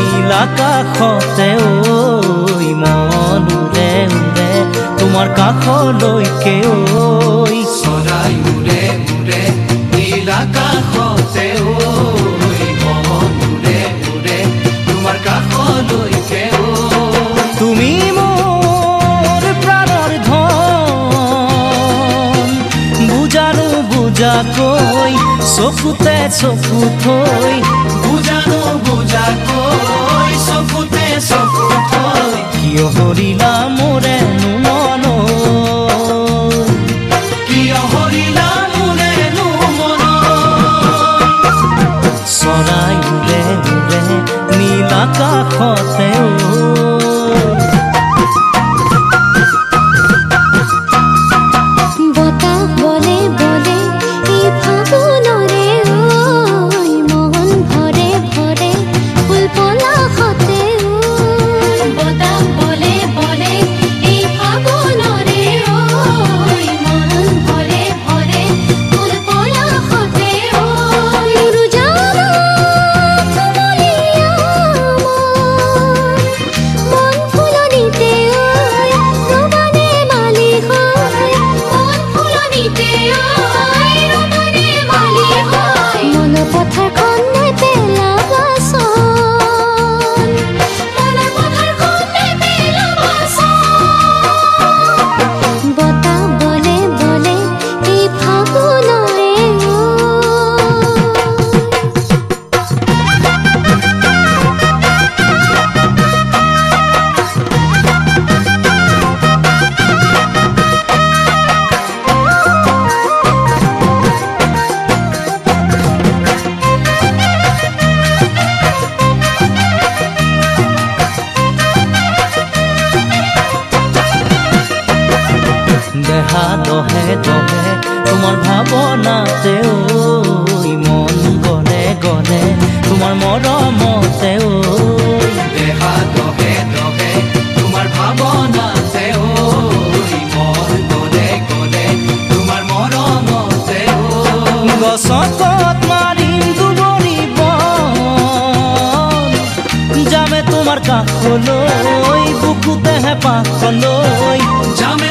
নীলা কাষতে ঐ মন উৰে উৰে তোমাৰ কাষলৈকে ঐ চৰাই উৰে উৰে নীলা কাষতে ঐ মন উৰে উৰে তোমাৰ কাষলৈকে তুমি মোৰ প্ৰাণৰ ধন বুজানো বুজাকৈ চকুতে চকু থৈ oh Hotel. দেহা দহে দহে তোমাৰ ভাৱনাতে ঐ মন গলে গলে তোমাৰ মৰমতে ঐ দেহা দহে দহে তোমাৰ ঐ গছকত মাৰিম দুবৰি যামে তোমাৰ কাষলৈ বুকুতেহে পাখলৈ। যামে